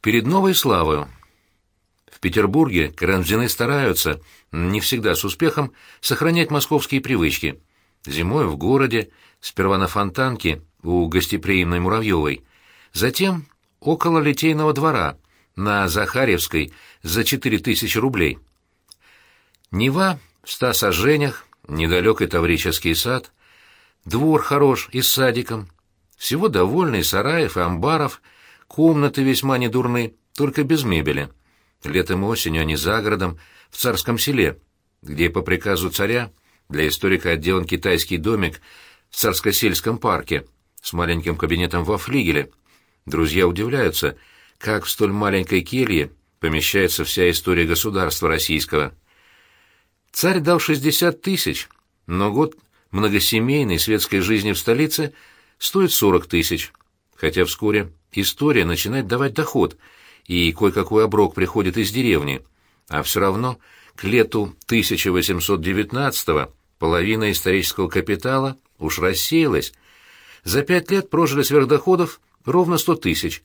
Перед новой славою. В Петербурге карамзины стараются, не всегда с успехом, сохранять московские привычки. Зимой в городе, сперва на Фонтанке у гостеприимной Муравьевой, затем около Литейного двора, на Захаревской, за четыре тысячи рублей. Нева в ста сожжениях, недалекий Таврический сад, двор хорош и с садиком, всего довольный сараев и амбаров, комнаты весьма недурны, только без мебели. Летом и осенью они за городом, в царском селе, где по приказу царя для историка отделан китайский домик в царско-сельском парке с маленьким кабинетом во флигеле. Друзья удивляются, как в столь маленькой келье помещается вся история государства российского. Царь дал 60 тысяч, но год многосемейной светской жизни в столице стоит 40 тысяч, хотя вскоре история начинает давать доход, и кое-какой оброк приходит из деревни, а все равно к лету 1819-го половина исторического капитала уж рассеялась. За пять лет прожили сверхдоходов ровно 100 тысяч,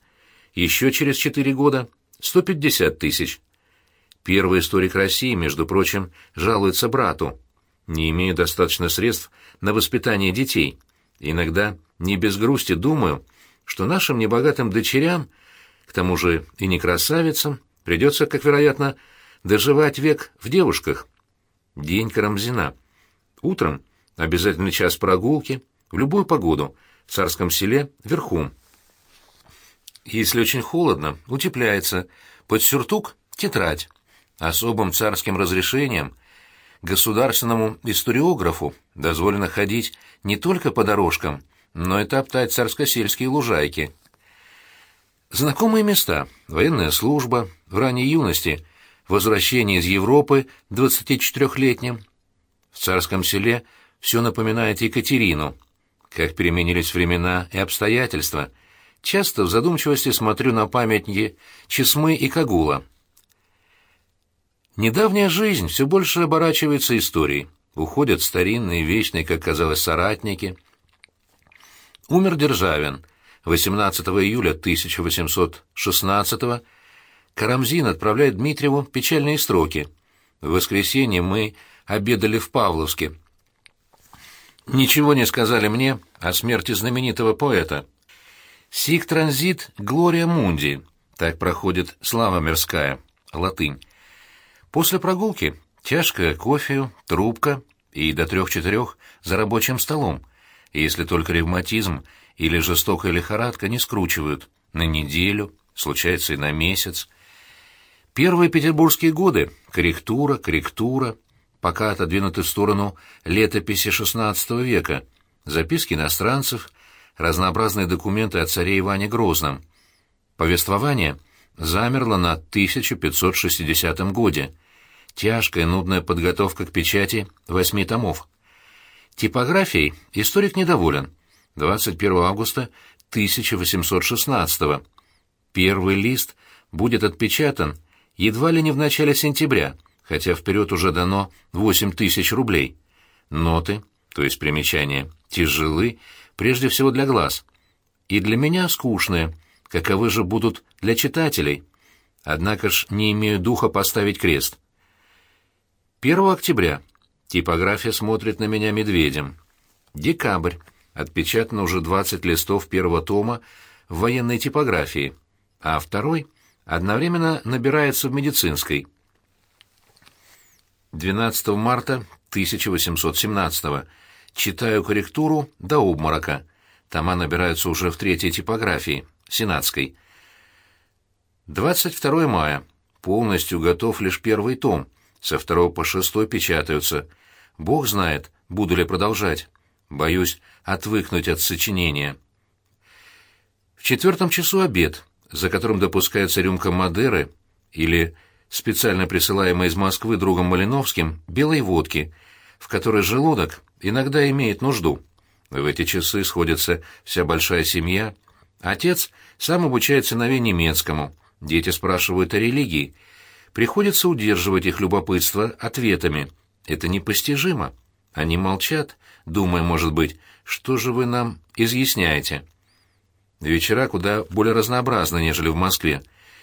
еще через четыре года — 150 тысяч. Первый историк России, между прочим, жалуется брату. Не имею достаточно средств на воспитание детей. Иногда не без грусти думаю, что нашим небогатым дочерям, к тому же и не красавицам, придется, как вероятно, доживать век в девушках. День Карамзина. Утром обязательно час прогулки, в любую погоду, в царском селе, верхом. Если очень холодно, утепляется, под сюртук — тетрадь. Особым царским разрешением государственному историографу дозволено ходить не только по дорожкам, но и топтать царско-сельские лужайки. Знакомые места, военная служба, в ранней юности, возвращение из Европы 24-летним. В царском селе все напоминает Екатерину, как переменились времена и обстоятельства. Часто в задумчивости смотрю на памятники Чесмы и Кагула. Недавняя жизнь все больше оборачивается историей. Уходят старинные, вечные, как казалось, соратники. Умер Державин. 18 июля 1816 Карамзин отправляет Дмитриеву печальные строки. В воскресенье мы обедали в Павловске. Ничего не сказали мне о смерти знаменитого поэта. «Сик транзит Глория Мунди», так проходит слава мирская, латынь. После прогулки чашка кофе, трубка и до трех-четырех за рабочим столом, если только ревматизм или жестокая лихорадка не скручивают на неделю, случается и на месяц. Первые петербургские годы — корректура, корректура, пока отодвинуты в сторону летописи XVI века, записки иностранцев, разнообразные документы о царе Иване Грозном. Повествование замерло на 1560 годе — Тяжкая, нудная подготовка к печати восьми томов. Типографией историк недоволен. 21 августа 1816 Первый лист будет отпечатан едва ли не в начале сентября, хотя вперед уже дано 8 тысяч рублей. Ноты, то есть примечания, тяжелы, прежде всего для глаз. И для меня скучные, каковы же будут для читателей. Однако ж не имею духа поставить крест. 1 октября. Типография смотрит на меня медведем. Декабрь. Отпечатано уже 20 листов первого тома в военной типографии, а второй одновременно набирается в медицинской. 12 марта 1817 Читаю корректуру до обморока. Тома набираются уже в третьей типографии, сенатской. 22 мая. Полностью готов лишь первый том — со второго по шестой печатаются. Бог знает, буду ли продолжать. Боюсь отвыкнуть от сочинения. В четвертом часу обед, за которым допускается рюмка Мадеры или специально присылаемая из Москвы другом Малиновским белой водки, в которой желудок иногда имеет нужду. В эти часы сходится вся большая семья. Отец сам обучает сыновей немецкому, дети спрашивают о религии — Приходится удерживать их любопытство ответами. Это непостижимо. Они молчат, думая, может быть, что же вы нам изъясняете. Вечера куда более разнообразны, нежели в Москве.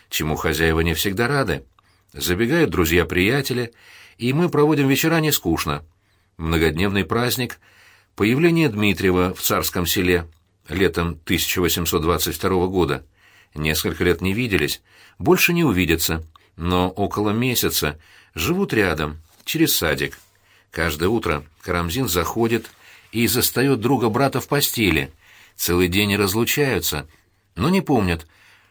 чему хозяева не всегда рады. Забегают друзья-приятели, и мы проводим вечера не скучно. Многодневный праздник — появление Дмитриева в царском селе летом 1822 года. Несколько лет не виделись, больше не увидятся, но около месяца живут рядом, через садик. Каждое утро Карамзин заходит и застает друга-брата в постели. Целый день разлучаются, но не помнят,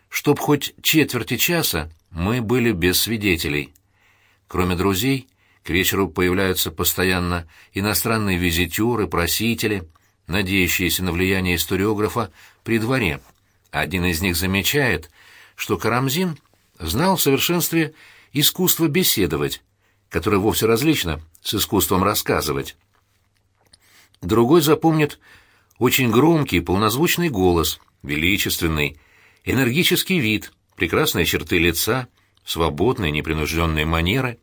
чтоб хоть четверти часа мы были без свидетелей. Кроме друзей, к вечеру появляются постоянно иностранные визитеры, просители, надеющиеся на влияние историографа при дворе. Один из них замечает, что Карамзин знал в совершенстве искусство беседовать, которое вовсе различно с искусством рассказывать. Другой запомнит очень громкий, полнозвучный голос, величественный, энергический вид, прекрасные черты лица, свободные, непринужденные манеры.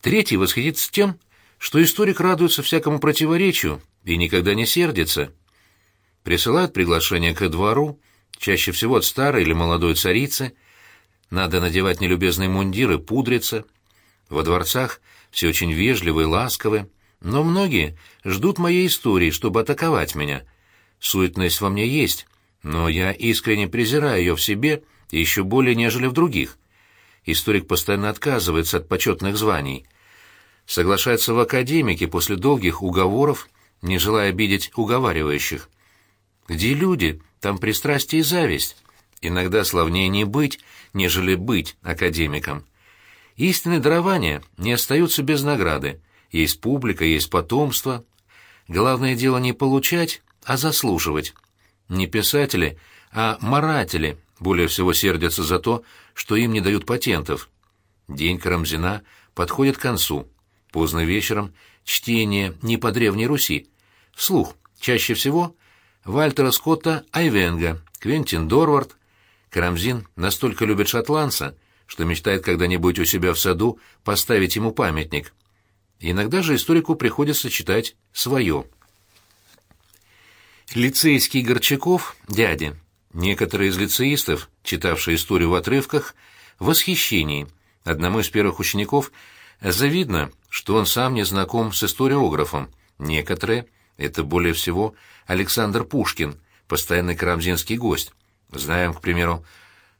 Третий восхитится тем, что историк радуется всякому противоречию и никогда не сердится. Присылают приглашение к двору, чаще всего от старой или молодой царицы. Надо надевать нелюбезные мундиры, пудриться. Во дворцах все очень вежливы и ласковы, но многие ждут моей истории, чтобы атаковать меня. Суетность во мне есть, но я искренне презираю ее в себе еще более, нежели в других. Историк постоянно отказывается от почетных званий. Соглашается в академике после долгих уговоров, не желая обидеть уговаривающих. Где люди, там пристрастие и зависть. Иногда славнее не быть, нежели быть академиком. Истинные дарования не остаются без награды. Есть публика, есть потомство. Главное дело не получать, а заслуживать. Не писатели, а маратели более всего сердятся за то, что им не дают патентов. День Карамзина подходит к концу. Поздно вечером чтение не по Древней Руси. Вслух, чаще всего, Вальтера Скотта Айвенга, Квентин Дорвард. Карамзин настолько любит шотландца, что мечтает когда-нибудь у себя в саду поставить ему памятник. Иногда же историку приходится читать свое. Лицейский Горчаков, дядя, некоторые из лицеистов, читавшие историю в отрывках, в восхищении. Одному из первых учеников завидно, что он сам не знаком с историографом. Некоторые, это более всего Александр Пушкин, постоянный карамзинский гость. Знаем, к примеру,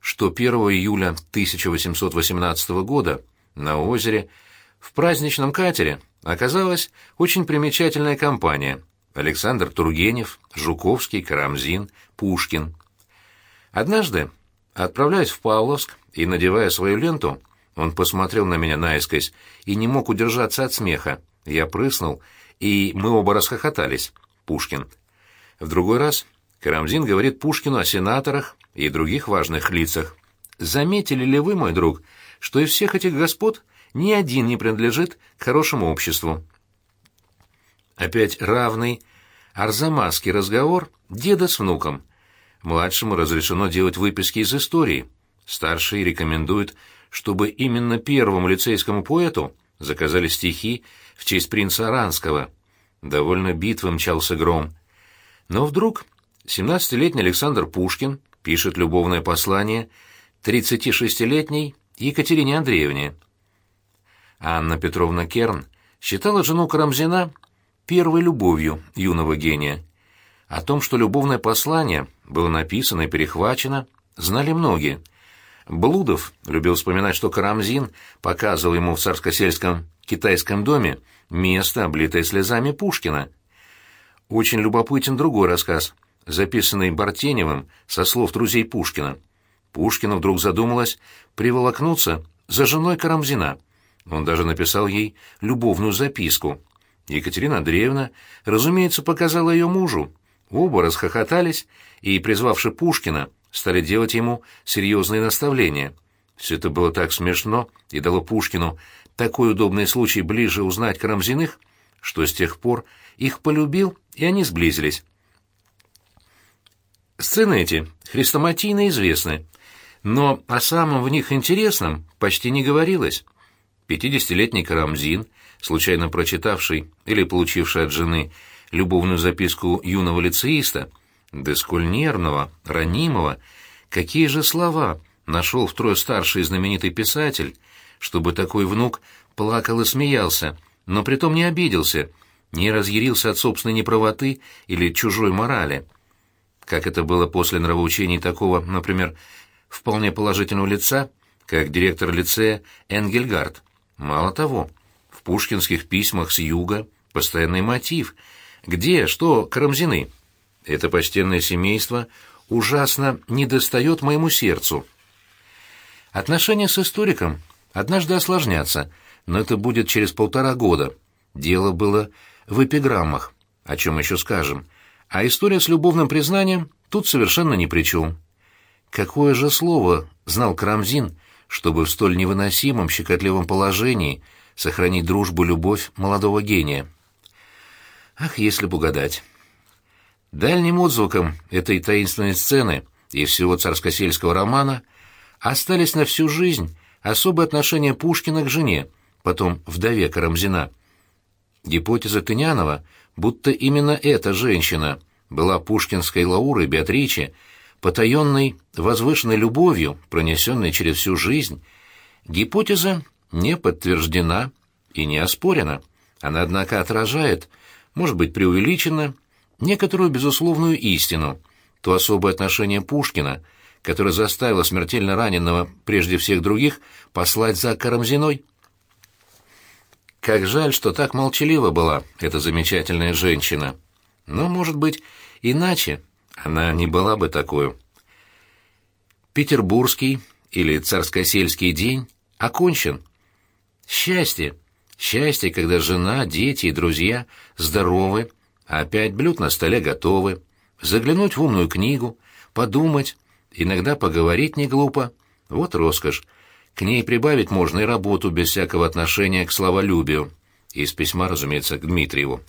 что 1 июля 1818 года на озере в праздничном катере оказалась очень примечательная компания Александр Тургенев, Жуковский, Карамзин, Пушкин. Однажды, отправляясь в Павловск и надевая свою ленту, он посмотрел на меня наискось и не мог удержаться от смеха. Я прыснул, и мы оба расхохотались. Пушкин. В другой раз Карамзин говорит Пушкину о сенаторах и других важных лицах. «Заметили ли вы, мой друг, что из всех этих господ ни один не принадлежит к хорошему обществу?» Опять равный арзамасский разговор деда с внуком. Младшему разрешено делать выписки из истории. Старший рекомендует, чтобы именно первому лицейскому поэту заказали стихи в честь принца Аранского. Довольно битвы мчался гром. Но вдруг 17-летний Александр Пушкин пишет любовное послание 36-летней Екатерине Андреевне. Анна Петровна Керн считала жену Карамзина первой любовью юного гения. О том, что любовное послание было написано и перехвачено, знали многие. Блудов любил вспоминать, что Карамзин показывал ему в царско-сельском китайском доме место, облитое слезами Пушкина. Очень любопытен другой рассказ, записанный Бартеневым со слов друзей Пушкина. Пушкину вдруг задумалось приволокнуться за женой Карамзина. Он даже написал ей любовную записку. Екатерина Андреевна, разумеется, показала ее мужу. Оба расхохотались и, призвавши Пушкина, стали делать ему серьезные наставления. Все это было так смешно и дало Пушкину такой удобный случай ближе узнать Карамзиных, что с тех пор их полюбил, и они сблизились. Сцены эти хрестоматийно известны, но о самом в них интересном почти не говорилось. Пятидесятилетний Карамзин, случайно прочитавший или получивший от жены любовную записку юного лицеиста, да сколь нервного, ранимого, какие же слова нашел втрое старший знаменитый писатель, чтобы такой внук плакал и смеялся, но притом не обиделся, не разъярился от собственной неправоты или чужой морали. Как это было после нравоучений такого, например, вполне положительного лица, как директор лицея Энгельгард. Мало того, в пушкинских письмах с юга постоянный мотив. Где, что, Карамзины? Это почтенное семейство ужасно недостает моему сердцу. Отношения с историком однажды осложнятся, но это будет через полтора года. Дело было в эпиграммах, о чем еще скажем, а история с любовным признанием тут совершенно ни при чем. Какое же слово знал Крамзин, чтобы в столь невыносимом щекотливом положении сохранить дружбу-любовь молодого гения? Ах, если бы угадать. Дальним отзвуком этой таинственной сцены и всего царскосельского романа остались на всю жизнь особое отношение Пушкина к жене, потом вдове Карамзина. Гипотеза Тынянова, будто именно эта женщина была пушкинской Лаурой Беатриче, потаенной возвышенной любовью, пронесенной через всю жизнь, гипотеза не подтверждена и не оспорена. Она, однако, отражает, может быть, преувеличенно, некоторую безусловную истину, то особое отношение Пушкина, которое заставило смертельно раненого прежде всех других послать за Карамзиной. Как жаль, что так молчалива была эта замечательная женщина. Но, может быть, иначе она не была бы такой. Петербургский или царскосельский день окончен. Счастье, счастье, когда жена, дети и друзья здоровы, а пять блюд на столе готовы, заглянуть в умную книгу, подумать, иногда поговорить не глупо. Вот роскошь. К ней прибавить можно и работу без всякого отношения к словолюбию. Из письма, разумеется, к Дмитриеву.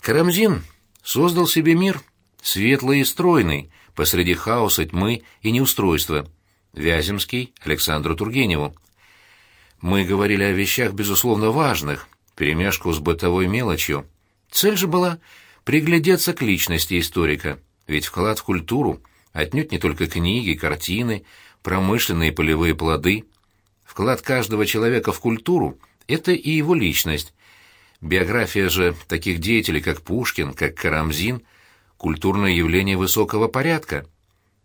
Карамзин создал себе мир, светлый и стройный, посреди хаоса, тьмы и неустройства. Вяземский Александру Тургеневу. Мы говорили о вещах, безусловно, важных, перемешку с бытовой мелочью. Цель же была приглядеться к личности историка, ведь вклад в культуру отнюдь не только книги, картины, промышленные полевые плоды. Вклад каждого человека в культуру — это и его личность. Биография же таких деятелей, как Пушкин, как Карамзин — культурное явление высокого порядка.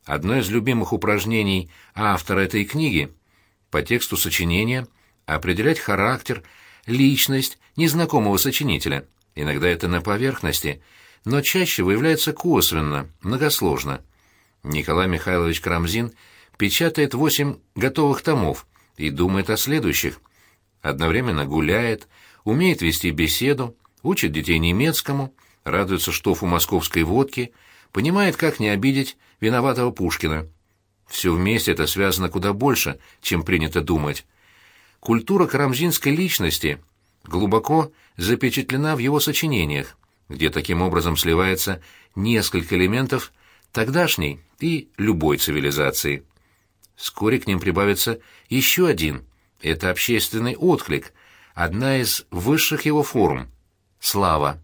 Одно из любимых упражнений автора этой книги — по тексту сочинения определять характер, личность незнакомого сочинителя — Иногда это на поверхности, но чаще выявляется косвенно, многосложно. Николай Михайлович Крамзин печатает восемь готовых томов и думает о следующих. Одновременно гуляет, умеет вести беседу, учит детей немецкому, радуется штофу московской водки, понимает, как не обидеть виноватого Пушкина. Все вместе это связано куда больше, чем принято думать. Культура карамзинской личности — глубоко запечатлена в его сочинениях, где таким образом сливается несколько элементов тогдашней и любой цивилизации. Вскоре к ним прибавится еще один. Это общественный отклик, одна из высших его форм — слава.